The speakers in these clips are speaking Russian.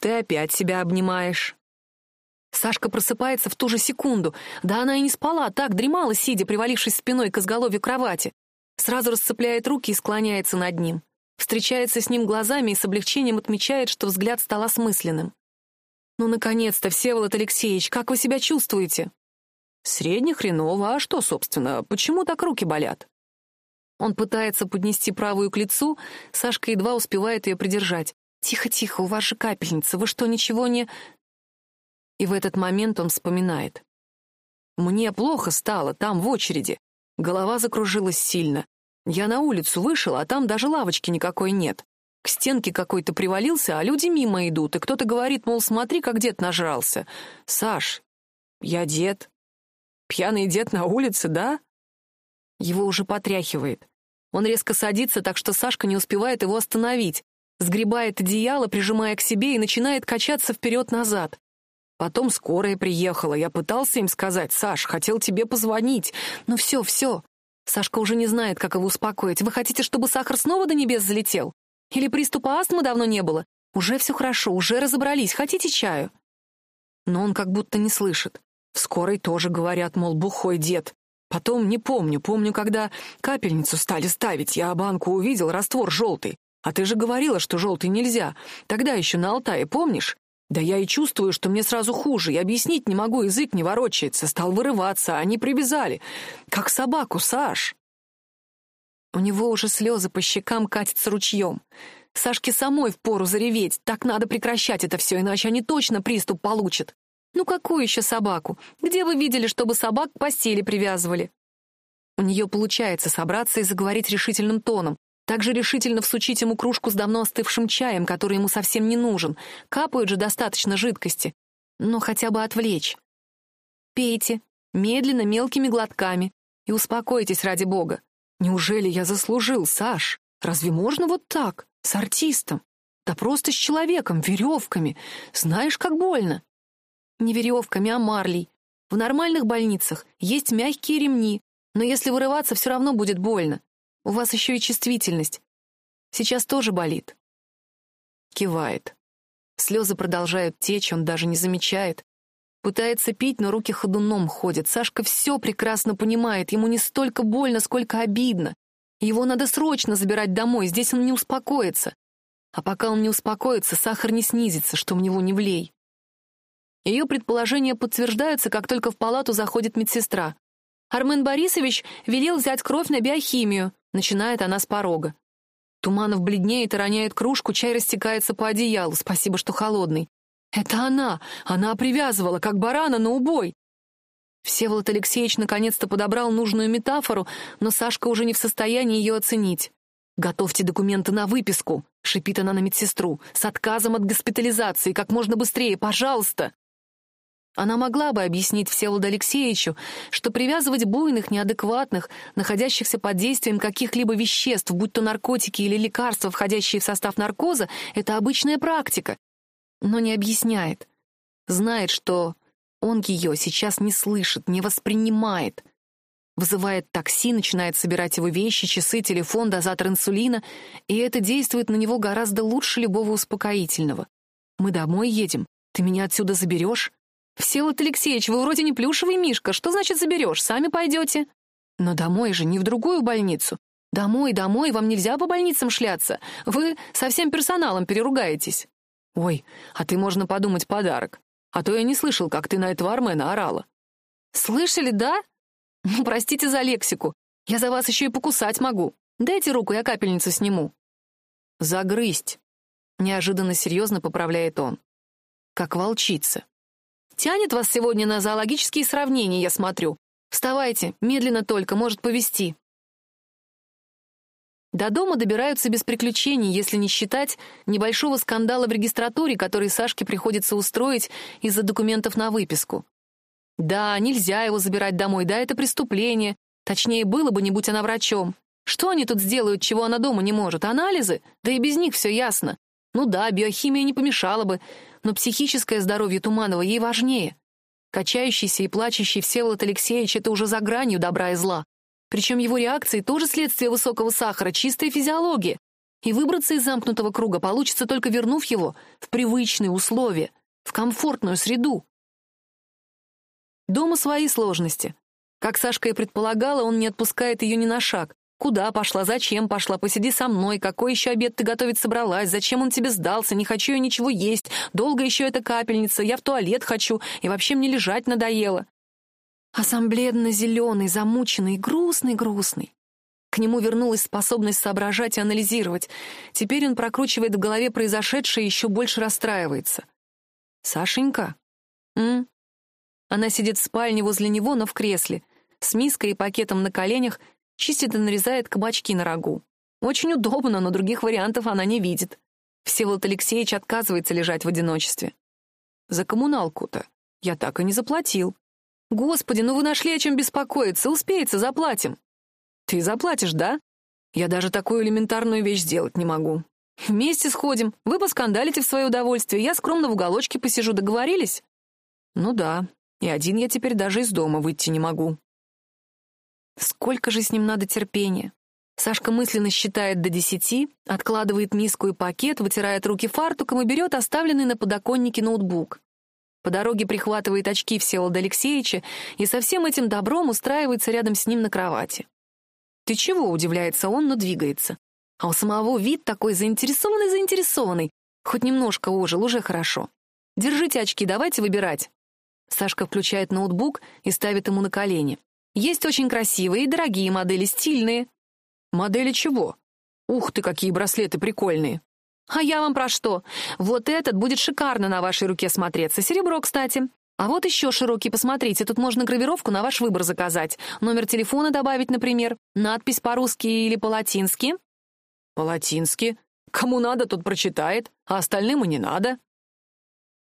Ты опять себя обнимаешь. Сашка просыпается в ту же секунду. Да она и не спала, так дремала, сидя, привалившись спиной к изголовью кровати. Сразу расцепляет руки и склоняется над ним. Встречается с ним глазами и с облегчением отмечает, что взгляд стал осмысленным. «Ну, наконец-то, Всеволод Алексеевич, как вы себя чувствуете?» «Средне хреново, а что, собственно, почему так руки болят?» Он пытается поднести правую к лицу, Сашка едва успевает ее придержать. «Тихо-тихо, у вас же капельница, вы что, ничего не...» И в этот момент он вспоминает. «Мне плохо стало, там, в очереди. Голова закружилась сильно. Я на улицу вышел, а там даже лавочки никакой нет. К стенке какой-то привалился, а люди мимо идут, и кто-то говорит, мол, смотри, как дед нажрался. Саш, я дед. Пьяный дед на улице, да? Его уже потряхивает. Он резко садится, так что Сашка не успевает его остановить. Сгребает одеяло, прижимая к себе, и начинает качаться вперед-назад. Потом скорая приехала. Я пытался им сказать, Саш, хотел тебе позвонить. Ну все, все. Сашка уже не знает, как его успокоить. Вы хотите, чтобы сахар снова до небес залетел? Или приступа астмы давно не было? Уже все хорошо, уже разобрались. Хотите чаю? Но он как будто не слышит. В скорой тоже говорят, мол, бухой дед. Потом не помню, помню, когда капельницу стали ставить, я банку увидел, раствор желтый. А ты же говорила, что желтый нельзя. Тогда еще на Алтае, помнишь? Да я и чувствую, что мне сразу хуже, и объяснить не могу, язык не ворочается, стал вырываться, а они привязали. Как собаку, Саш. У него уже слезы по щекам катятся ручьем. Сашке самой впору зареветь, так надо прекращать это все, иначе они точно приступ получат. Ну какую еще собаку? Где вы видели, чтобы собак к постели привязывали? У нее получается собраться и заговорить решительным тоном, также решительно всучить ему кружку с давно остывшим чаем, который ему совсем не нужен. Капают же достаточно жидкости. Но хотя бы отвлечь. Пейте, медленно, мелкими глотками, и успокойтесь ради бога. Неужели я заслужил, Саш? Разве можно вот так, с артистом? Да просто с человеком, веревками. Знаешь, как больно? Не веревками, а марлей. В нормальных больницах есть мягкие ремни, но если вырываться, все равно будет больно. У вас еще и чувствительность. Сейчас тоже болит. Кивает. Слезы продолжают течь, он даже не замечает. Пытается пить, но руки ходуном ходят. Сашка все прекрасно понимает. Ему не столько больно, сколько обидно. Его надо срочно забирать домой, здесь он не успокоится. А пока он не успокоится, сахар не снизится, что в него не влей. Ее предположения подтверждаются, как только в палату заходит медсестра. Армен Борисович велел взять кровь на биохимию. Начинает она с порога. Туманов бледнеет и роняет кружку, чай растекается по одеялу, спасибо, что холодный. Это она! Она привязывала, как барана, на убой! Всеволод Алексеевич наконец-то подобрал нужную метафору, но Сашка уже не в состоянии ее оценить. «Готовьте документы на выписку», — шипит она на медсестру, «с отказом от госпитализации, как можно быстрее, пожалуйста!» Она могла бы объяснить Всеволоду Алексеевичу, что привязывать буйных, неадекватных, находящихся под действием каких-либо веществ, будь то наркотики или лекарства, входящие в состав наркоза, это обычная практика. Но не объясняет. Знает, что он ее сейчас не слышит, не воспринимает. Вызывает такси, начинает собирать его вещи, часы, телефон, дозатор инсулина, и это действует на него гораздо лучше любого успокоительного. «Мы домой едем. Ты меня отсюда заберешь?» «Всеволод Алексеевич, вы вроде не плюшевый мишка. Что значит заберешь? Сами пойдете?» «Но домой же, не в другую больницу. Домой, домой, вам нельзя по больницам шляться. Вы со всем персоналом переругаетесь». «Ой, а ты, можно подумать, подарок. А то я не слышал, как ты на этого Армена орала». «Слышали, да? Ну, простите за лексику. Я за вас еще и покусать могу. Дайте руку, я капельницу сниму». «Загрызть», — неожиданно серьезно поправляет он. «Как волчица». Тянет вас сегодня на зоологические сравнения, я смотрю. Вставайте, медленно только, может повести. До дома добираются без приключений, если не считать небольшого скандала в регистратуре, который Сашке приходится устроить из-за документов на выписку. Да, нельзя его забирать домой, да, это преступление. Точнее, было бы, не будь она врачом. Что они тут сделают, чего она дома не может? Анализы? Да и без них все ясно. Ну да, биохимия не помешала бы, но психическое здоровье Туманова ей важнее. Качающийся и плачущий Всеволод Алексеевич — это уже за гранью добра и зла. Причем его реакции тоже следствие высокого сахара, чистая физиология. И выбраться из замкнутого круга получится только вернув его в привычные условия, в комфортную среду. Дома свои сложности. Как Сашка и предполагала, он не отпускает ее ни на шаг. Куда пошла, зачем пошла, посиди со мной, какой еще обед ты готовить собралась, зачем он тебе сдался, не хочу я ничего есть, долго еще эта капельница, я в туалет хочу, и вообще мне лежать надоело. А сам бледно-зеленый, замученный, грустный-грустный. К нему вернулась способность соображать и анализировать. Теперь он прокручивает в голове произошедшее и еще больше расстраивается. «Сашенька?» «М?» Она сидит в спальне возле него, но в кресле, с миской и пакетом на коленях, чистит и нарезает кабачки на рагу. Очень удобно, но других вариантов она не видит. Всеволод Алексеевич отказывается лежать в одиночестве. «За коммуналку-то я так и не заплатил». «Господи, ну вы нашли о чем беспокоиться, успеется, заплатим». «Ты заплатишь, да? Я даже такую элементарную вещь сделать не могу. Вместе сходим, вы поскандалите в свое удовольствие, я скромно в уголочке посижу, договорились?» «Ну да, и один я теперь даже из дома выйти не могу». Сколько же с ним надо терпения? Сашка мысленно считает до десяти, откладывает миску и пакет, вытирает руки фартуком и берет оставленный на подоконнике ноутбук. По дороге прихватывает очки Всеволода Алексеевича и со всем этим добром устраивается рядом с ним на кровати. «Ты чего?» — удивляется он, но двигается. А у самого вид такой заинтересованный-заинтересованный. Хоть немножко ожил, уже хорошо. «Держите очки, давайте выбирать». Сашка включает ноутбук и ставит ему на колени. «Есть очень красивые и дорогие модели, стильные». «Модели чего?» «Ух ты, какие браслеты прикольные!» «А я вам про что? Вот этот будет шикарно на вашей руке смотреться. Серебро, кстати. А вот еще широкий, посмотрите, тут можно гравировку на ваш выбор заказать. Номер телефона добавить, например. Надпись по-русски или по-латински. По-латински? Кому надо, тот прочитает, а остальным и не надо.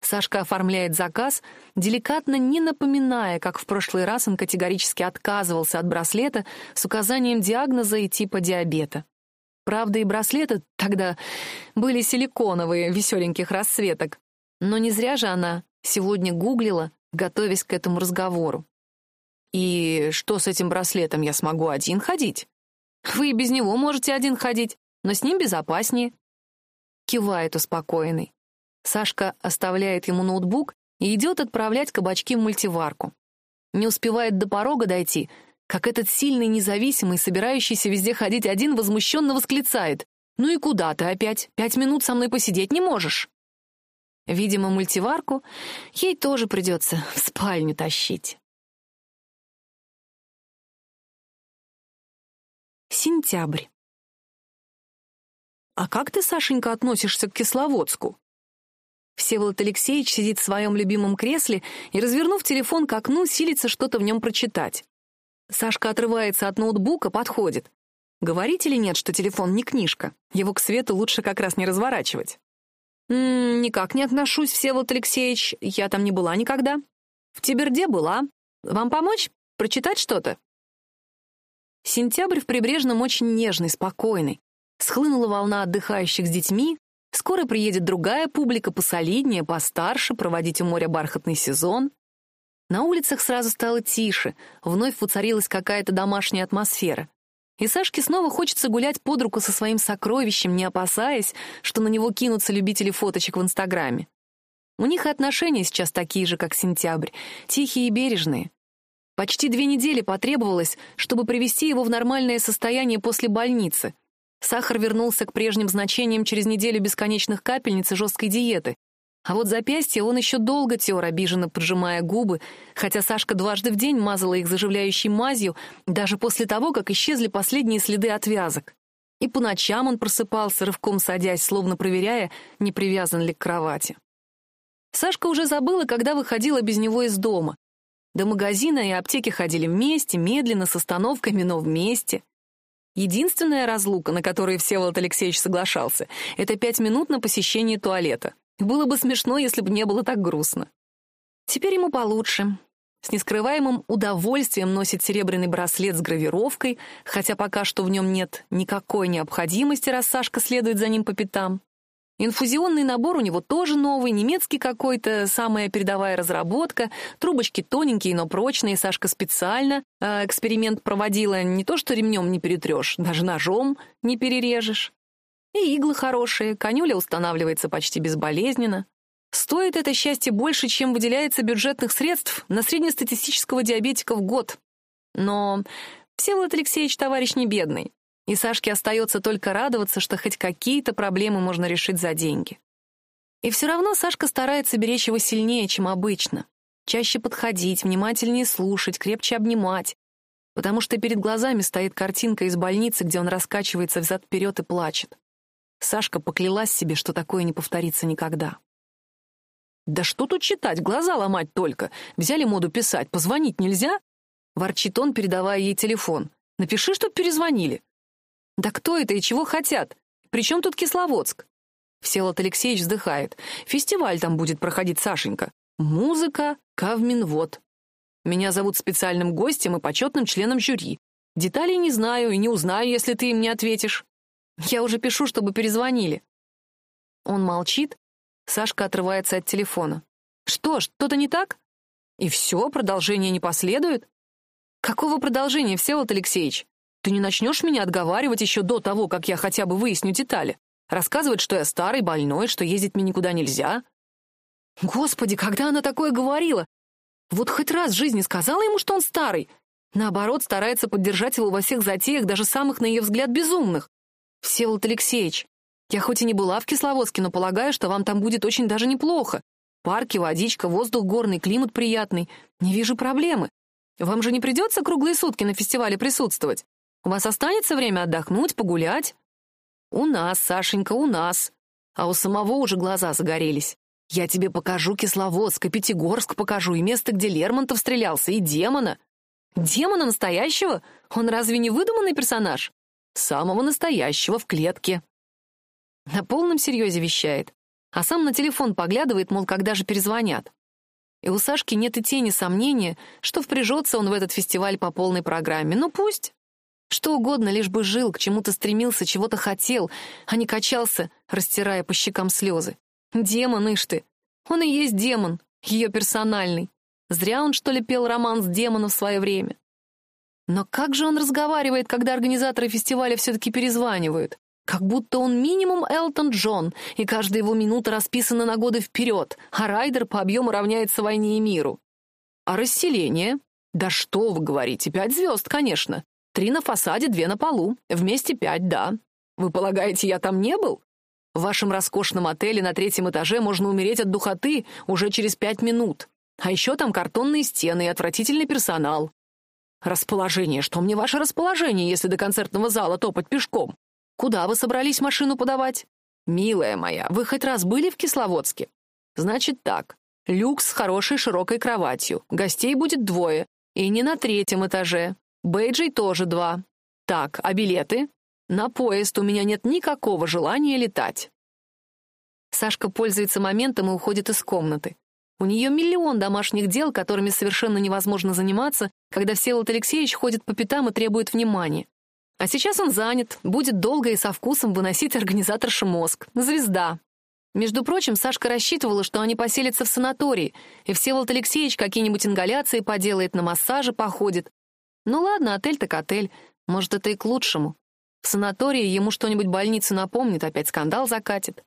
Сашка оформляет заказ, деликатно не напоминая, как в прошлый раз он категорически отказывался от браслета с указанием диагноза и типа диабета. Правда, и браслеты тогда были силиконовые, веселеньких расцветок. Но не зря же она Сегодня гуглила, готовясь к этому разговору. И что с этим браслетом я смогу один ходить? Вы и без него можете один ходить, но с ним безопаснее. Кивает успокоенный. Сашка оставляет ему ноутбук и идет отправлять кабачки в мультиварку. Не успевает до порога дойти, как этот сильный, независимый, собирающийся везде ходить один, возмущенно восклицает. «Ну и куда ты опять? Пять минут со мной посидеть не можешь?» Видимо, мультиварку ей тоже придется в спальню тащить. Сентябрь. «А как ты, Сашенька, относишься к Кисловодску?» Всеволод Алексеевич сидит в своем любимом кресле и, развернув телефон к окну, силится что-то в нем прочитать. Сашка отрывается от ноутбука, подходит. Говорить или нет, что телефон не книжка? Его к свету лучше как раз не разворачивать. «М -м, «Никак не отношусь, Всеволод Алексеевич. Я там не была никогда. В Тиберде была. Вам помочь? Прочитать что-то?» Сентябрь в Прибрежном очень нежный, спокойный. Схлынула волна отдыхающих с детьми. Скоро приедет другая публика, посолиднее, постарше, проводить у моря бархатный сезон. На улицах сразу стало тише, вновь воцарилась какая-то домашняя атмосфера. И Сашке снова хочется гулять под руку со своим сокровищем, не опасаясь, что на него кинутся любители фоточек в Инстаграме. У них и отношения сейчас такие же, как сентябрь, тихие и бережные. Почти две недели потребовалось, чтобы привести его в нормальное состояние после больницы. Сахар вернулся к прежним значениям через неделю бесконечных капельниц и жесткой диеты, а вот запястье он еще долго тер, обиженно поджимая губы, хотя Сашка дважды в день мазала их заживляющей мазью, даже после того, как исчезли последние следы отвязок. И по ночам он просыпался, рывком садясь, словно проверяя, не привязан ли к кровати. Сашка уже забыла, когда выходила без него из дома. До магазина и аптеки ходили вместе, медленно, с остановками, но вместе. Единственная разлука, на которую Всеволод Алексеевич соглашался, это пять минут на посещение туалета. Было бы смешно, если бы не было так грустно. Теперь ему получше. С нескрываемым удовольствием носит серебряный браслет с гравировкой, хотя пока что в нем нет никакой необходимости, раз Сашка следует за ним по пятам. Инфузионный набор у него тоже новый, немецкий какой-то, самая передовая разработка, трубочки тоненькие, но прочные, Сашка специально э, эксперимент проводила, не то что ремнем не перетрешь, даже ножом не перережешь. И иглы хорошие, конюля устанавливается почти безболезненно. Стоит это счастье больше, чем выделяется бюджетных средств на среднестатистического диабетика в год. Но Всеволод Алексеевич товарищ не бедный, и Сашке остается только радоваться, что хоть какие-то проблемы можно решить за деньги. И все равно Сашка старается беречь его сильнее, чем обычно. Чаще подходить, внимательнее слушать, крепче обнимать. Потому что перед глазами стоит картинка из больницы, где он раскачивается взад-вперед и плачет. Сашка поклялась себе, что такое не повторится никогда. «Да что тут читать, глаза ломать только. Взяли моду писать, позвонить нельзя?» Ворчит он, передавая ей телефон. «Напиши, чтоб перезвонили». «Да кто это и чего хотят? Причем тут Кисловодск?» Всеволод Алексеевич вздыхает. «Фестиваль там будет проходить, Сашенька. Музыка, Кавминвод. Меня зовут специальным гостем и почетным членом жюри. Деталей не знаю и не узнаю, если ты им не ответишь. Я уже пишу, чтобы перезвонили». Он молчит. Сашка отрывается от телефона. «Что, что-то не так?» «И все, продолжение не последует?» «Какого продолжения, Всеволод Алексеевич? Ты не начнешь меня отговаривать еще до того, как я хотя бы выясню детали? Рассказывать, что я старый, больной, что ездить мне никуда нельзя?» Господи, когда она такое говорила? Вот хоть раз в жизни сказала ему, что он старый. Наоборот, старается поддержать его во всех затеях, даже самых, на ее взгляд, безумных. Всеволод Алексеевич, я хоть и не была в Кисловодске, но полагаю, что вам там будет очень даже неплохо. Парки, водичка, воздух горный, климат приятный. Не вижу проблемы. Вам же не придется круглые сутки на фестивале присутствовать? У вас останется время отдохнуть, погулять? У нас, Сашенька, у нас. А у самого уже глаза загорелись. Я тебе покажу Кисловодск и Пятигорск покажу, и место, где Лермонтов стрелялся, и демона. Демона настоящего? Он разве не выдуманный персонаж? Самого настоящего в клетке. На полном серьезе вещает. А сам на телефон поглядывает, мол, когда же перезвонят. И у Сашки нет и тени сомнения, что впряжется он в этот фестиваль по полной программе. Ну пусть. Что угодно, лишь бы жил, к чему-то стремился, чего-то хотел, а не качался, растирая по щекам слезы. Демон, ишь ты. Он и есть демон, ее персональный. Зря он, что ли, пел роман с демоном в свое время. Но как же он разговаривает, когда организаторы фестиваля все-таки перезванивают? Как будто он минимум Элтон Джон, и каждая его минута расписана на годы вперед, а райдер по объему равняется войне и миру. А расселение? Да что вы говорите, пять звезд, конечно. Три на фасаде, две на полу. Вместе пять, да. Вы полагаете, я там не был? В вашем роскошном отеле на третьем этаже можно умереть от духоты уже через пять минут. А еще там картонные стены и отвратительный персонал. Расположение. Что мне ваше расположение, если до концертного зала топать пешком? Куда вы собрались машину подавать? Милая моя, вы хоть раз были в Кисловодске? Значит так. Люкс с хорошей широкой кроватью. Гостей будет двое. И не на третьем этаже. Бейджей тоже два. Так, а билеты? На поезд у меня нет никакого желания летать. Сашка пользуется моментом и уходит из комнаты. У нее миллион домашних дел, которыми совершенно невозможно заниматься, когда Всеволод Алексеевич ходит по пятам и требует внимания. А сейчас он занят, будет долго и со вкусом выносить организаторша мозг. Звезда. Между прочим, Сашка рассчитывала, что они поселятся в санатории, и Всеволод Алексеевич какие-нибудь ингаляции поделает, на массаже походит. Ну ладно, отель так отель. Может, это и к лучшему. В санатории ему что-нибудь больница напомнит, опять скандал закатит.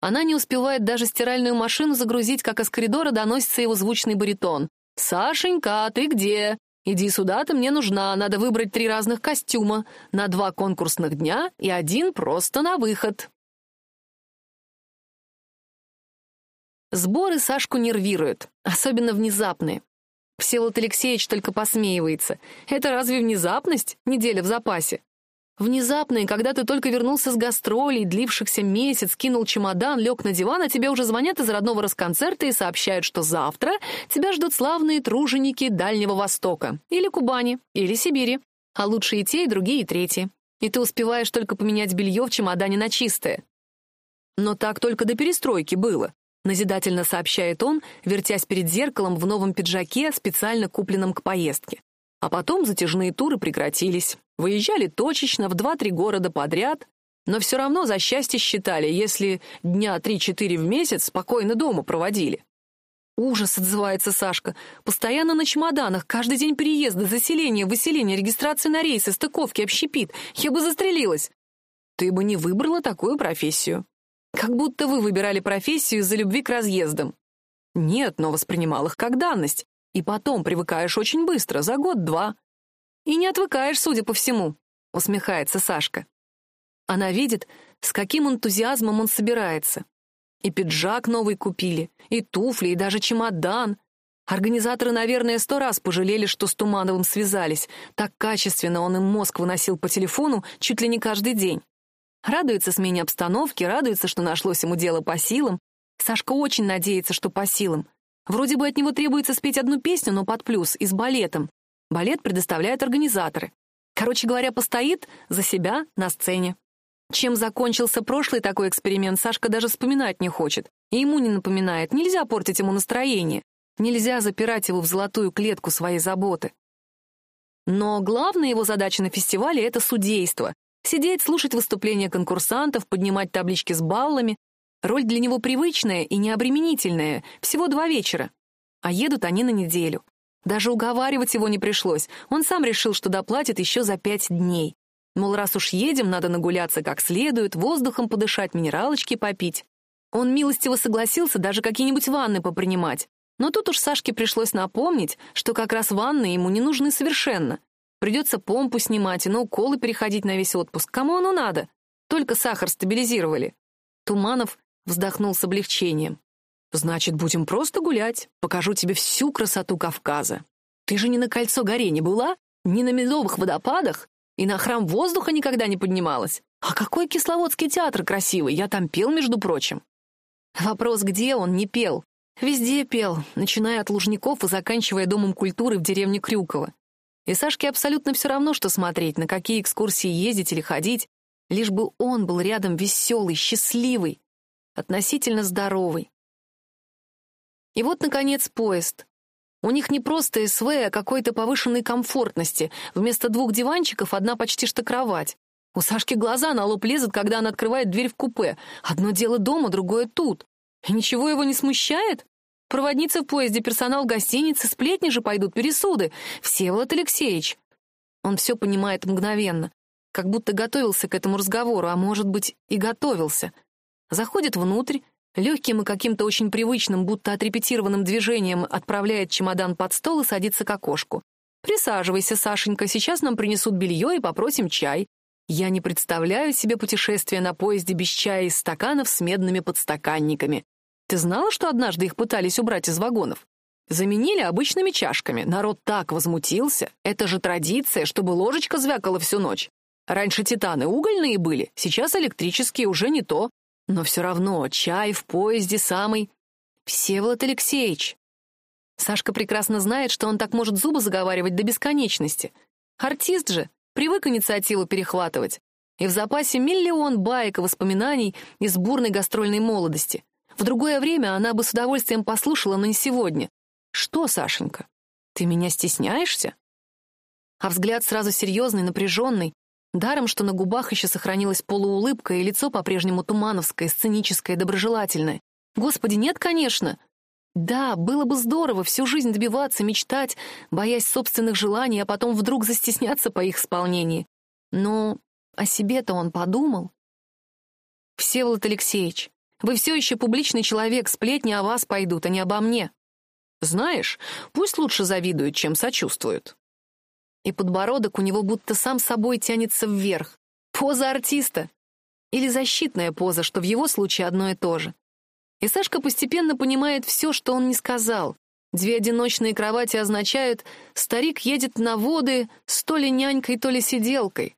Она не успевает даже стиральную машину загрузить, как из коридора доносится его звучный баритон. «Сашенька, ты где? Иди сюда, ты мне нужна. Надо выбрать три разных костюма. На два конкурсных дня и один просто на выход». Сборы Сашку нервируют, особенно внезапные. Всеволод Алексеевич только посмеивается. Это разве внезапность? Неделя в запасе. Внезапно, и когда ты только вернулся с гастролей, длившихся месяц, кинул чемодан, лег на диван, а тебе уже звонят из родного расконцерта и сообщают, что завтра тебя ждут славные труженики Дальнего Востока, или Кубани, или Сибири, а лучше и те, и другие, и третьи. И ты успеваешь только поменять белье в чемодане на чистое. Но так только до перестройки было, назидательно сообщает он, вертясь перед зеркалом в новом пиджаке, специально купленном к поездке. А потом затяжные туры прекратились. Выезжали точечно в два-три города подряд, но все равно за счастье считали, если дня три-четыре в месяц спокойно дома проводили. «Ужас», — отзывается Сашка. «Постоянно на чемоданах, каждый день переезда, заселение, выселение, регистрация на рейсы, стыковки, общепит. Я бы застрелилась». ты бы не выбрала такую профессию. Как будто вы выбирали профессию из-за любви к разъездам. Нет, но воспринимал их как данность. И потом привыкаешь очень быстро, за год-два. И не отвыкаешь, судя по всему, усмехается Сашка. Она видит, с каким энтузиазмом он собирается. И пиджак новый купили, и туфли, и даже чемодан. Организаторы, наверное, сто раз пожалели, что с Тумановым связались. Так качественно он им мозг выносил по телефону чуть ли не каждый день. Радуется смене обстановки, радуется, что нашлось ему дело по силам. Сашка очень надеется, что по силам. Вроде бы от него требуется спеть одну песню, но под плюс, и с балетом. Балет предоставляют организаторы. Короче говоря, постоит за себя на сцене. Чем закончился прошлый такой эксперимент, Сашка даже вспоминать не хочет. И ему не напоминает, нельзя портить ему настроение. Нельзя запирать его в золотую клетку своей заботы. Но главная его задача на фестивале — это судейство. Сидеть, слушать выступления конкурсантов, поднимать таблички с баллами. Роль для него привычная и необременительная, всего два вечера. А едут они на неделю. Даже уговаривать его не пришлось, он сам решил, что доплатит еще за пять дней. Мол, раз уж едем, надо нагуляться как следует, воздухом подышать, минералочки попить. Он милостиво согласился даже какие-нибудь ванны попринимать. Но тут уж Сашке пришлось напомнить, что как раз ванны ему не нужны совершенно. Придется помпу снимать и на уколы переходить на весь отпуск. Кому оно надо? Только сахар стабилизировали. Туманов вздохнул с облегчением. «Значит, будем просто гулять. Покажу тебе всю красоту Кавказа. Ты же не на кольцо горе не была? Не на медовых водопадах? И на храм воздуха никогда не поднималась. А какой Кисловодский театр красивый, я там пел, между прочим. Вопрос, где он, не пел. Везде пел, начиная от Лужников и заканчивая Домом культуры в деревне Крюково. И Сашке абсолютно все равно, что смотреть, на какие экскурсии ездить или ходить, лишь бы он был рядом веселый, счастливый, относительно здоровый. И вот, наконец, поезд. У них не просто СВ, а какой-то повышенной комфортности. Вместо двух диванчиков одна почти что кровать. У Сашки глаза на лоб лезут, когда она открывает дверь в купе. Одно дело дома, другое тут. И ничего его не смущает? Проводница в поезде, персонал гостиницы, сплетни же пойдут, пересуды. Всеволод Алексеевич. Он все понимает мгновенно. Как будто готовился к этому разговору, а может быть и готовился. Заходит внутрь, Легким и каким-то очень привычным, будто отрепетированным движением отправляет чемодан под стол и садится к окошку. «Присаживайся, Сашенька, сейчас нам принесут белье и попросим чай. Я не представляю себе путешествие на поезде без чая из стаканов с медными подстаканниками. Ты знала, что однажды их пытались убрать из вагонов? Заменили обычными чашками. Народ так возмутился. Это же традиция, чтобы ложечка звякала всю ночь. Раньше титаны угольные были, сейчас электрические уже не то. Но все равно чай в поезде самый... Всеволод Алексеевич. Сашка прекрасно знает, что он так может зубы заговаривать до бесконечности. Артист же, привык инициативу перехватывать. И в запасе миллион баек и воспоминаний из бурной гастрольной молодости. В другое время она бы с удовольствием послушала, но не сегодня. «Что, Сашенька, ты меня стесняешься?» А взгляд сразу серьезный, напряженный, Даром, что на губах еще сохранилась полуулыбка, и лицо по-прежнему тумановское, сценическое, доброжелательное. Господи, нет, конечно. Да, было бы здорово всю жизнь добиваться, мечтать, боясь собственных желаний, а потом вдруг застесняться по их исполнении. Но о себе-то он подумал. Всеволод Алексеевич, вы все еще публичный человек, сплетни о вас пойдут, а не обо мне. Знаешь, пусть лучше завидуют, чем сочувствуют и подбородок у него будто сам собой тянется вверх. Поза артиста. Или защитная поза, что в его случае одно и то же. И Сашка постепенно понимает все, что он не сказал. Две одиночные кровати означают «старик едет на воды с то ли нянькой, то ли сиделкой».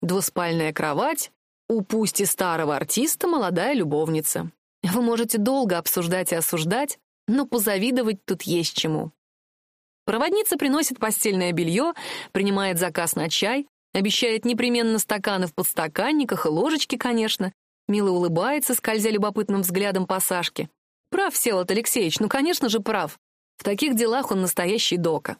Двуспальная кровать у пусть и старого артиста молодая любовница. Вы можете долго обсуждать и осуждать, но позавидовать тут есть чему. Проводница приносит постельное белье, принимает заказ на чай, обещает непременно стаканы в подстаканниках и ложечки, конечно. Мило улыбается, скользя любопытным взглядом по Сашке. Прав Селот Алексеевич, ну, конечно же, прав. В таких делах он настоящий дока.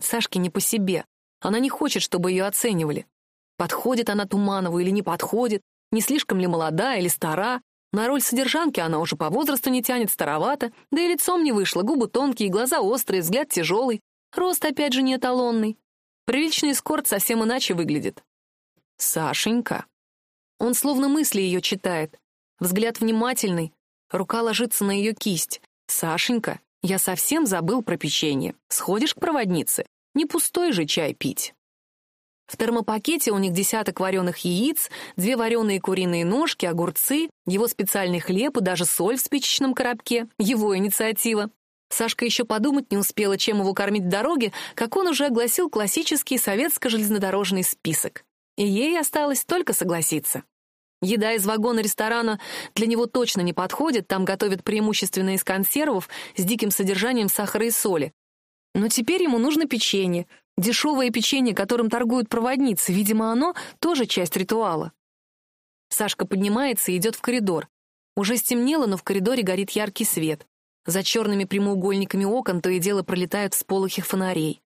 Сашке не по себе. Она не хочет, чтобы ее оценивали. Подходит она Туманову или не подходит, не слишком ли молода или стара, на роль содержанки она уже по возрасту не тянет, старовато, да и лицом не вышла, губы тонкие, глаза острые, взгляд тяжелый, рост опять же не эталонный. Приличный эскорт совсем иначе выглядит. «Сашенька, Он словно мысли ее читает. Взгляд внимательный, рука ложится на ее кисть. «Сашенька, я совсем забыл про печенье. Сходишь к проводнице? Не пустой же чай пить». В термопакете у них десяток вареных яиц, две вареные куриные ножки, огурцы, его специальный хлеб и даже соль в спичечном коробке. Его инициатива. Сашка еще подумать не успела, чем его кормить в дороге, как он уже огласил классический советско-железнодорожный список. И ей осталось только согласиться. Еда из вагона ресторана для него точно не подходит, там готовят преимущественно из консервов с диким содержанием сахара и соли. Но теперь ему нужно печенье, дешевое печенье, которым торгуют проводницы, видимо, оно тоже часть ритуала. Сашка поднимается и идет в коридор. Уже стемнело, но в коридоре горит яркий свет. За черными прямоугольниками окон то и дело пролетают всполохи фонарей.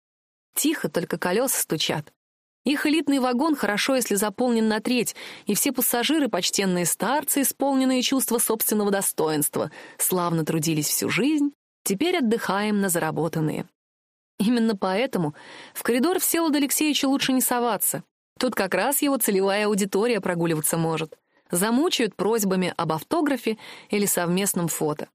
Тихо, только колеса стучат. Их элитный вагон хорошо, если заполнен на треть, и все пассажиры — почтенные старцы, исполненные чувства собственного достоинства, славно трудились всю жизнь, теперь отдыхаем на заработанные. Именно поэтому в коридор Всеволода Алексеевича лучше не соваться. Тут как раз его целевая аудитория прогуливаться может. Замучают просьбами об автографе или совместном фото.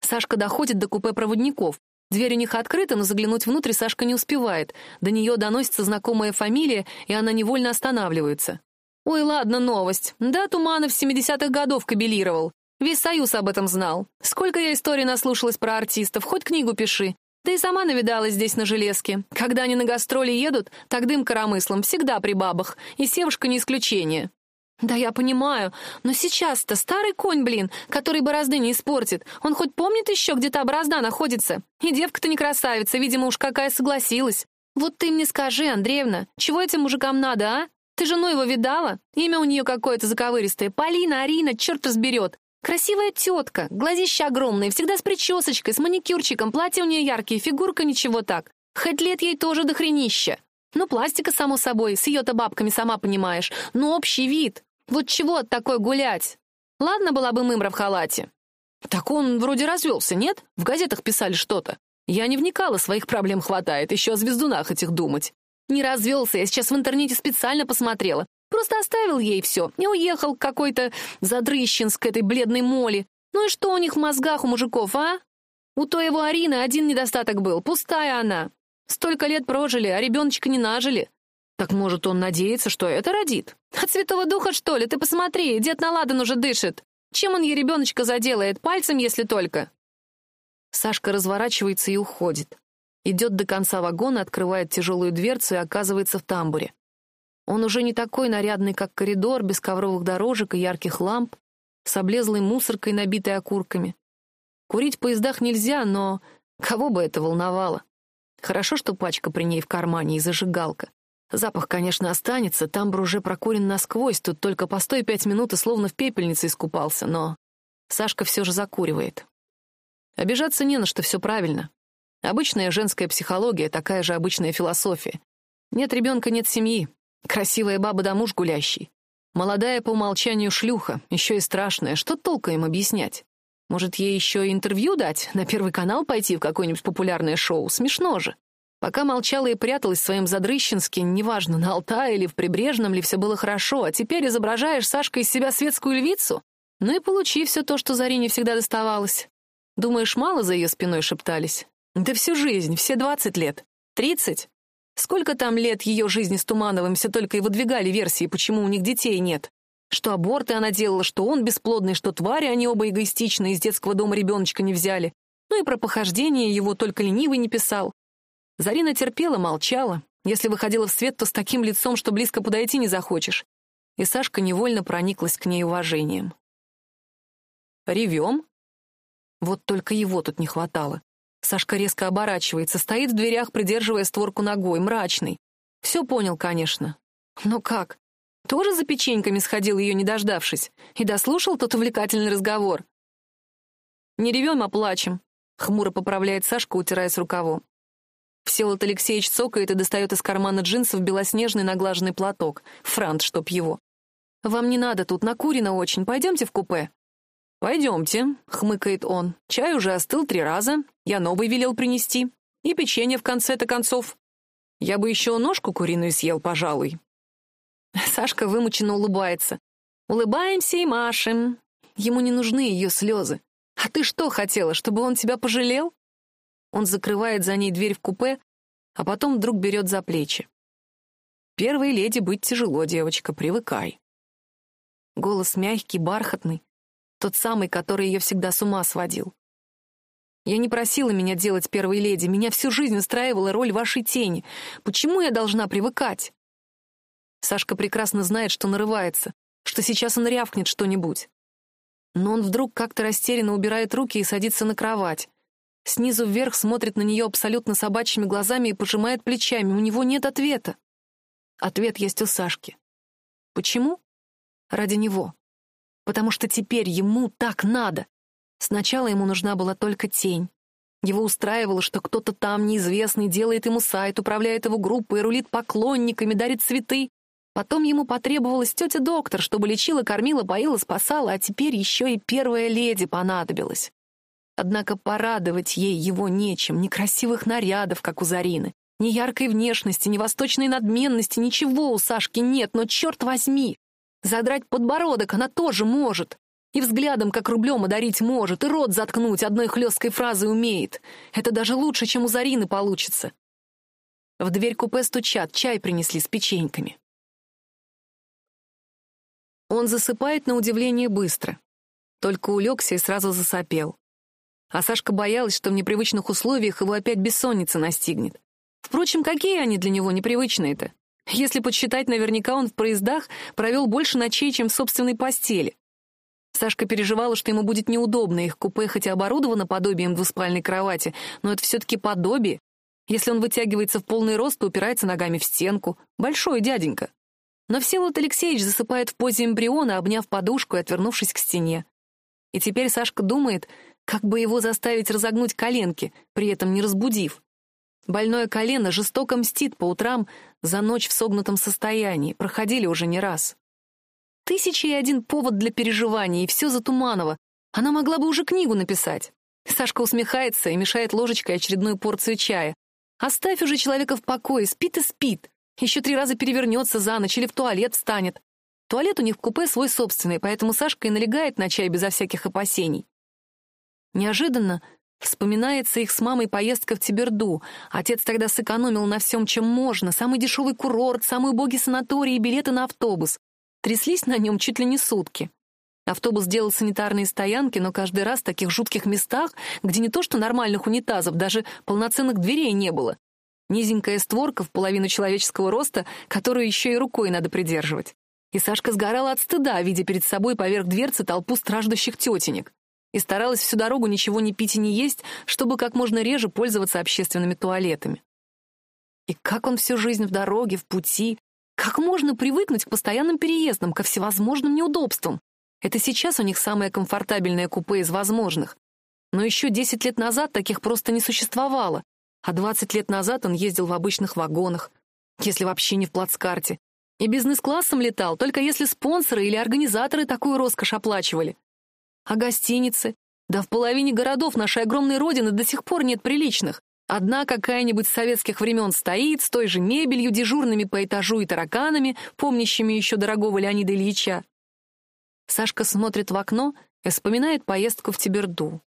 Сашка доходит до купе проводников, Дверь у них открыта, но заглянуть внутрь Сашка не успевает. До нее доносится знакомая фамилия, и она невольно останавливается. «Ой, ладно, новость. Да, Туманов с 70-х годов кабелировал. Весь Союз об этом знал. Сколько я историй наслушалась про артистов, хоть книгу пиши. Да и сама навидалась здесь на железке. Когда они на гастроли едут, так дым коромыслом, всегда при бабах. И Севушка не исключение. «Да я понимаю, но сейчас-то старый конь, блин, который борозды не испортит. Он хоть помнит еще, где та борозда находится? И девка-то не красавица, видимо, уж какая согласилась. Вот ты мне скажи, Андреевна, чего этим мужикам надо, а? Ты жену его видала? Имя у нее какое-то заковыристое. Полина, Арина, черт разберет. Красивая тетка, глазища огромные, всегда с причесочкой, с маникюрчиком, платье у нее яркие, фигурка ничего так. Хоть лет ей тоже до хренища. Ну, пластика, само собой, с ее-то бабками, сама понимаешь. Но общий вид. Вот чего от такой гулять? Ладно была бы мымра в халате. Так он вроде развелся, нет? В газетах писали что-то. Я не вникала, своих проблем хватает, еще о звездунах этих думать. Не развелся, я сейчас в интернете специально посмотрела. Просто оставил ей все и уехал какой-то задрыщенской этой бледной моли. Ну и что у них в мозгах у мужиков, а? У той его Арины один недостаток был, пустая она. Столько лет прожили, а ребеночка не нажили. Так может, он надеется, что это родит? От Святого Духа, что ли? Ты посмотри, дед Наладан уже дышит. Чем он ей ребеночка заделает? Пальцем, если только. Сашка разворачивается и уходит. Идет до конца вагона, открывает тяжелую дверцу и оказывается в тамбуре. Он уже не такой нарядный, как коридор, без ковровых дорожек и ярких ламп, с облезлой мусоркой, набитой окурками. Курить в поездах нельзя, но кого бы это волновало? Хорошо, что пачка при ней в кармане и зажигалка. Запах, конечно, останется, тамбр уже прокурен насквозь, тут только постой пять минут и словно в пепельнице искупался, но... Сашка все же закуривает. Обижаться не на что, все правильно. Обычная женская психология, такая же обычная философия. Нет ребенка, нет семьи. Красивая баба да муж гулящий. Молодая по умолчанию шлюха, еще и страшная. Что толку им объяснять? Может, ей еще интервью дать? На Первый канал пойти в какое-нибудь популярное шоу? Смешно же. Пока молчала и пряталась в своем неважно, на Алтае или в Прибрежном ли все было хорошо, а теперь изображаешь, Сашка, из себя светскую львицу? Ну и получи все то, что Зарине всегда доставалось. Думаешь, мало за ее спиной шептались? Да всю жизнь, все двадцать лет. Тридцать? Сколько там лет ее жизни с Тумановым все только и выдвигали версии, почему у них детей нет? Что аборты она делала, что он бесплодный, что твари они оба эгоистичные, из детского дома ребеночка не взяли. Ну и про похождение его только ленивый не писал. Зарина терпела, молчала. Если выходила в свет, то с таким лицом, что близко подойти не захочешь. И Сашка невольно прониклась к ней уважением. «Ревем?» Вот только его тут не хватало. Сашка резко оборачивается, стоит в дверях, придерживая створку ногой, мрачный. Все понял, конечно. Но как? Тоже за печеньками сходил ее, не дождавшись, и дослушал тот увлекательный разговор. «Не ревем, а плачем», — хмуро поправляет Сашка, утираясь рукавом. Всеволод Алексеевич цокает и достает из кармана джинсов белоснежный наглаженный платок. Франт, чтоб его. «Вам не надо тут, накурено очень. Пойдемте в купе». «Пойдемте», — хмыкает он. «Чай уже остыл три раза. Я новый велел принести. И печенье в конце-то концов. Я бы еще ножку куриную съел, пожалуй. Сашка вымученно улыбается. Улыбаемся и машем. Ему не нужны ее слезы. А ты что хотела, чтобы он тебя пожалел? Он закрывает за ней дверь в купе, а потом вдруг берет за плечи. Первой леди быть тяжело, девочка, привыкай. Голос мягкий, бархатный, тот самый, который ее всегда с ума сводил. Я не просила меня делать первой леди, меня всю жизнь устраивала роль вашей тени. Почему я должна привыкать? Сашка прекрасно знает, что нарывается, что сейчас он рявкнет что-нибудь. Но он вдруг как-то растерянно убирает руки и садится на кровать. Снизу вверх смотрит на нее абсолютно собачьими глазами и пожимает плечами. У него нет ответа. Ответ есть у Сашки. Почему? Ради него. Потому что теперь ему так надо. Сначала ему нужна была только тень. Его устраивало, что кто-то там неизвестный делает ему сайт, управляет его группой, рулит поклонниками, дарит цветы. Потом ему потребовалась тетя-доктор, чтобы лечила, кормила, поила, спасала, а теперь еще и первая леди понадобилась. Однако порадовать ей его нечем, ни красивых нарядов, как у Зарины, ни яркой внешности, ни восточной надменности, ничего у Сашки нет, но черт возьми! Задрать подбородок она тоже может. И взглядом, как рублем, одарить может, и рот заткнуть одной хлесткой фразой умеет. Это даже лучше, чем у Зарины получится. В дверь купе стучат, чай принесли с печеньками. Он засыпает на удивление быстро. Только улегся и сразу засопел. А Сашка боялась, что в непривычных условиях его опять бессонница настигнет. Впрочем, какие они для него непривычные-то? Если подсчитать, наверняка он в проездах провел больше ночей, чем в собственной постели. Сашка переживала, что ему будет неудобно, их купе хоть и оборудовано подобием двуспальной кровати, но это все-таки подобие. Если он вытягивается в полный рост, то упирается ногами в стенку. Большой дяденька. Но Всеволод Алексеевич засыпает в позе эмбриона, обняв подушку и отвернувшись к стене. И теперь Сашка думает, как бы его заставить разогнуть коленки, при этом не разбудив. Больное колено жестоко мстит по утрам за ночь в согнутом состоянии, проходили уже не раз. Тысяча и один повод для переживаний, и все за Туманова. Она могла бы уже книгу написать. Сашка усмехается и мешает ложечкой очередную порцию чая. Оставь уже человека в покое, спит и спит. Еще три раза перевернется за ночь или в туалет встанет. Туалет у них в купе свой собственный, поэтому Сашка и налегает на чай безо всяких опасений. Неожиданно Вспоминается их с мамой поездка в Тиберду. Отец тогда сэкономил на всем, чем можно. Самый дешевый курорт, самый убогий санаторий и билеты на автобус. Тряслись на нем чуть ли не сутки. Автобус делал санитарные стоянки, но каждый раз в таких жутких местах, где не то что нормальных унитазов, даже полноценных дверей не было. Низенькая створка в половину человеческого роста, которую еще и рукой надо придерживать. И Сашка сгорала от стыда, видя перед собой поверх дверцы толпу страждущих тетенек и старалась всю дорогу ничего не пить и не есть, чтобы как можно реже пользоваться общественными туалетами. И как он всю жизнь в дороге, в пути, как можно привыкнуть к постоянным переездам, ко всевозможным неудобствам? Это сейчас у них самое комфортабельное купе из возможных. Но еще 10 лет назад таких просто не существовало, а 20 лет назад он ездил в обычных вагонах, если вообще не в плацкарте. И бизнес-классом летал, только если спонсоры или организаторы такую роскошь оплачивали. А гостиницы? Да в половине городов нашей огромной родины до сих пор нет приличных. Одна какая-нибудь с советских времен стоит, с той же мебелью, дежурными по этажу и тараканами, помнящими еще дорогого Леонида Ильича. Сашка смотрит в окно и вспоминает поездку в Тиберду.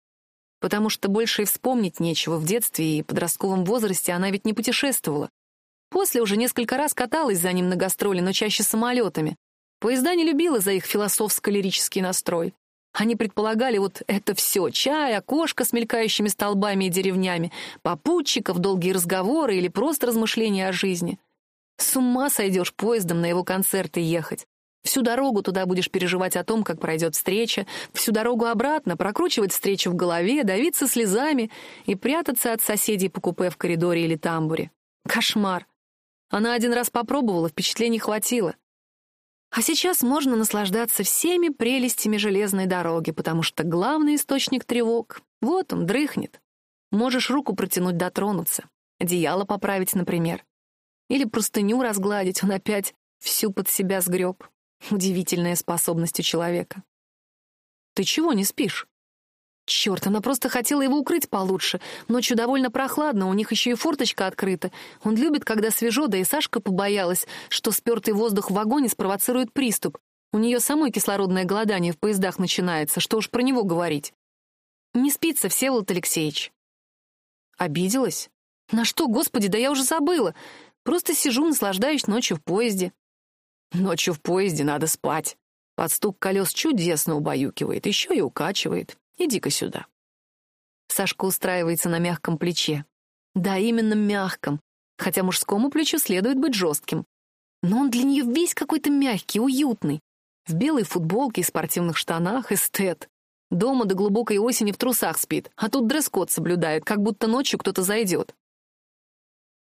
Потому что больше и вспомнить нечего. В детстве и подростковом возрасте она ведь не путешествовала. После уже несколько раз каталась за ним на гастроли, но чаще самолетами. Поезда не любила за их философско-лирический настрой. Они предполагали вот это все — чай, окошко с мелькающими столбами и деревнями, попутчиков, долгие разговоры или просто размышления о жизни. С ума сойдешь поездом на его концерты ехать. Всю дорогу туда будешь переживать о том, как пройдет встреча, всю дорогу обратно прокручивать встречу в голове, давиться слезами и прятаться от соседей по купе в коридоре или тамбуре. Кошмар. Она один раз попробовала, впечатлений хватило. А сейчас можно наслаждаться всеми прелестями железной дороги, потому что главный источник тревог — вот он, дрыхнет. Можешь руку протянуть, дотронуться. Одеяло поправить, например. Или простыню разгладить, он опять всю под себя сгреб. Удивительная способность у человека. «Ты чего не спишь?» Черт, она просто хотела его укрыть получше. Ночью довольно прохладно, у них еще и форточка открыта. Он любит, когда свежо, да и Сашка побоялась, что спертый воздух в вагоне спровоцирует приступ. У нее самой кислородное голодание в поездах начинается, что уж про него говорить. Не спится, Всеволод Алексеевич. Обиделась? На что, господи, да я уже забыла. Просто сижу, наслаждаюсь ночью в поезде. Ночью в поезде надо спать. Под стук колес чудесно убаюкивает, еще и укачивает. Иди-ка сюда. Сашка устраивается на мягком плече. Да, именно мягком, хотя мужскому плечу следует быть жестким. Но он для нее весь какой-то мягкий, уютный. В белой футболке и спортивных штанах эстет. Дома до глубокой осени в трусах спит, а тут дресс-код соблюдает, как будто ночью кто-то зайдет.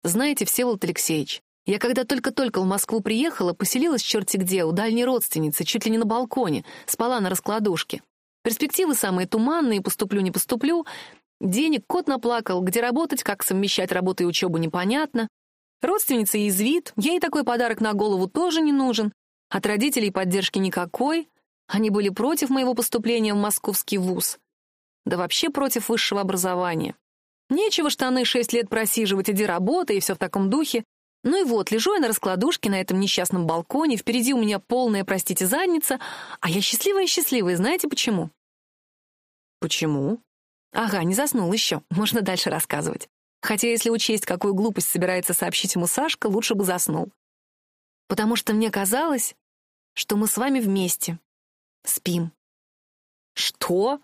Знаете, Всеволод Алексеевич, я когда только-только в Москву приехала, поселилась черти где, у дальней родственницы, чуть ли не на балконе, спала на раскладушке. Перспективы самые туманные, поступлю, не поступлю. Денег кот наплакал, где работать, как совмещать работу и учебу непонятно. Родственница язвит, ей такой подарок на голову тоже не нужен. От родителей поддержки никакой. Они были против моего поступления в московский вуз. Да вообще против высшего образования. Нечего штаны шесть лет просиживать, иди работай, и все в таком духе. Ну и вот, лежу я на раскладушке на этом несчастном балконе, впереди у меня полная, простите, задница, а я счастливая-счастливая, знаете почему? Почему? Ага, не заснул еще, можно дальше рассказывать. Хотя если учесть, какую глупость собирается сообщить ему Сашка, лучше бы заснул. Потому что мне казалось, что мы с вами вместе. Спим. Что?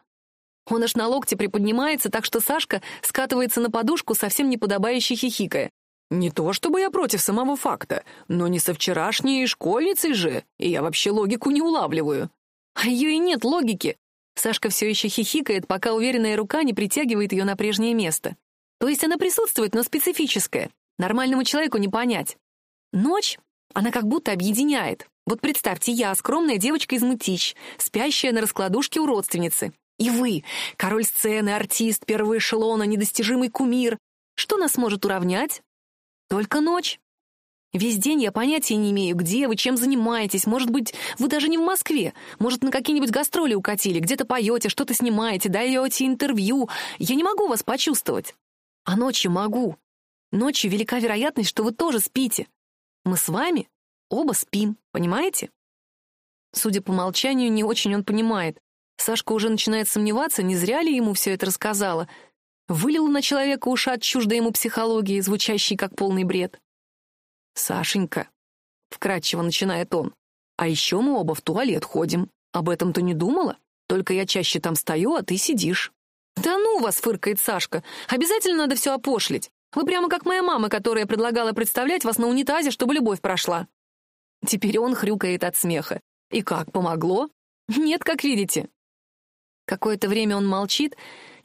Он аж на локте приподнимается, так что Сашка скатывается на подушку, совсем не подобающе хихикая. «Не то чтобы я против самого факта, но не со вчерашней школьницей же, и я вообще логику не улавливаю». А ее и нет логики. Сашка все еще хихикает, пока уверенная рука не притягивает ее на прежнее место. То есть она присутствует, но специфическая. Нормальному человеку не понять. Ночь, она как будто объединяет. Вот представьте, я, скромная девочка из Мытищ, спящая на раскладушке у родственницы. И вы, король сцены, артист первого эшелона, недостижимый кумир. Что нас может уравнять? Только ночь. Весь день я понятия не имею, где вы, чем занимаетесь. Может быть, вы даже не в Москве. Может, на какие-нибудь гастроли укатили, где-то поете, что-то снимаете, даете интервью. Я не могу вас почувствовать. А ночью могу. Ночью велика вероятность, что вы тоже спите. Мы с вами Оба спим, понимаете? Судя по молчанию, не очень он понимает. Сашка уже начинает сомневаться, не зря ли ему все это рассказала. Вылила на человека ушат чуждой ему психологии, звучащей как полный бред. «Сашенька», — вкратчиво начинает он, «а еще мы оба в туалет ходим. Об этом ты не думала? Только я чаще там стою, а ты сидишь». «Да ну вас!» — фыркает Сашка. «Обязательно надо все опошлить. Вы прямо как моя мама, которая предлагала представлять вас на унитазе, чтобы любовь прошла». Теперь он хрюкает от смеха. И как, помогло? Нет, как видите. Какое-то время он молчит,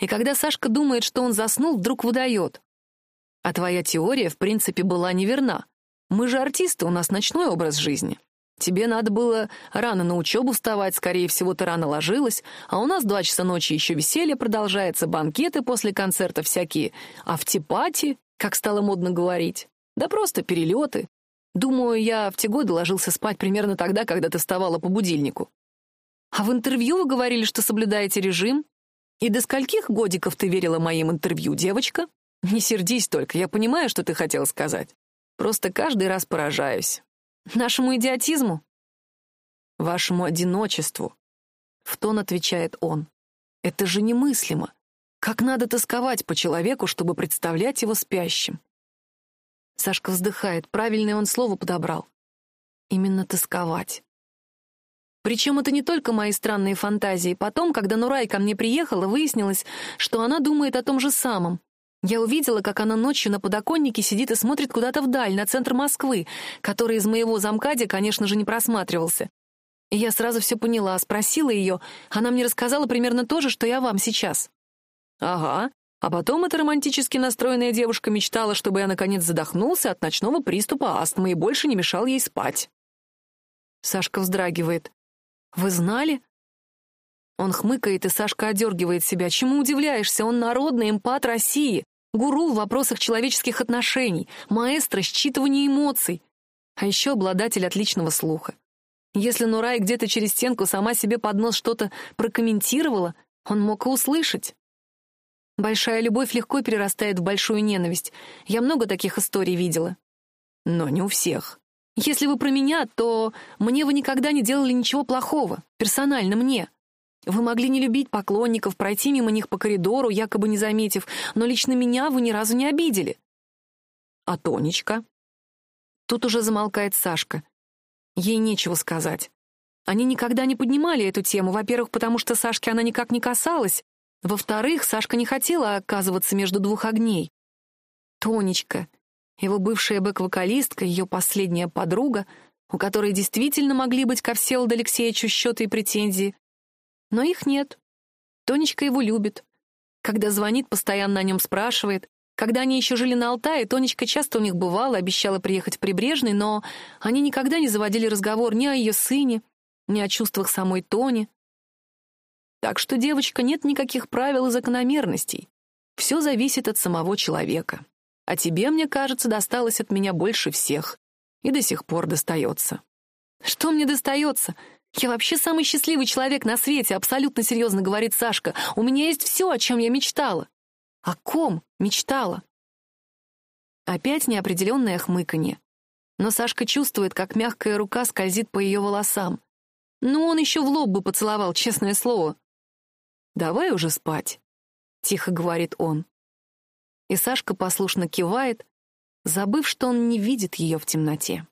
и когда Сашка думает, что он заснул, вдруг выдает. А твоя теория, в принципе, была неверна. Мы же артисты, у нас ночной образ жизни. Тебе надо было рано на учебу вставать, скорее всего, ты рано ложилась, а у нас два часа ночи еще веселье продолжается, банкеты после концерта всякие, а в типати, как стало модно говорить, да просто перелеты, Думаю, я в те годы ложился спать примерно тогда, когда ты вставала по будильнику. А в интервью вы говорили, что соблюдаете режим? И до скольких годиков ты верила моим интервью, девочка? Не сердись только, я понимаю, что ты хотела сказать. Просто каждый раз поражаюсь. Нашему идиотизму? Вашему одиночеству. В тон отвечает он. Это же немыслимо. Как надо тосковать по человеку, чтобы представлять его спящим? Сашка вздыхает. Правильное он слово подобрал. Именно тосковать. Причем это не только мои странные фантазии. Потом, когда Нурай ко мне приехала, выяснилось, что она думает о том же самом. Я увидела, как она ночью на подоконнике сидит и смотрит куда-то вдаль, на центр Москвы, который из моего замкади, конечно же, не просматривался. И я сразу все поняла, спросила ее. Она мне рассказала примерно то же, что я вам сейчас. «Ага, а потом эта романтически настроенная девушка мечтала, чтобы я наконец задохнулся от ночного приступа астмы и больше не мешал ей спать. Сашка вздрагивает. «Вы знали?» Он хмыкает, и Сашка одергивает себя. Чему удивляешься? Он народный эмпат России, гуру в вопросах человеческих отношений, маэстро считывания эмоций, а еще обладатель отличного слуха. Если Нурай где-то через стенку сама себе под нос что-то прокомментировала, он мог и услышать. Большая любовь легко перерастает в большую ненависть. Я много таких историй видела. Но не у всех. Если вы про меня, то мне вы никогда не делали ничего плохого, персонально мне. Вы могли не любить поклонников, пройти мимо них по коридору, якобы не заметив, но лично меня вы ни разу не обидели. А Тонечка? Тут уже замолкает Сашка. Ей нечего сказать. Они никогда не поднимали эту тему, во-первых, потому что Сашке она никак не касалась, во-вторых, Сашка не хотела оказываться между двух огней. Тонечка, его бывшая бэк-вокалистка, ее последняя подруга, у которой действительно могли быть ко Всеволоду Алексеевичу счеты и претензии. Но их нет. Тонечка его любит. Когда звонит, постоянно о нем спрашивает. Когда они еще жили на Алтае, Тонечка часто у них бывала, обещала приехать в Прибрежный, но они никогда не заводили разговор ни о ее сыне, ни о чувствах самой Тони. Так что, девочка, нет никаких правил и закономерностей. Все зависит от самого человека. А тебе, мне кажется, досталось от меня больше всех. И до сих пор достается. Что мне достается? Я вообще самый счастливый человек на свете, абсолютно серьезно говорит Сашка. У меня есть все, о чем я мечтала. О ком мечтала? Опять неопределенное хмыканье. Но Сашка чувствует, как мягкая рука скользит по ее волосам. Ну, он еще в лоб бы поцеловал, честное слово. «Давай уже спать», — тихо говорит он. И Сашка послушно кивает, забыв, что он не видит ее в темноте.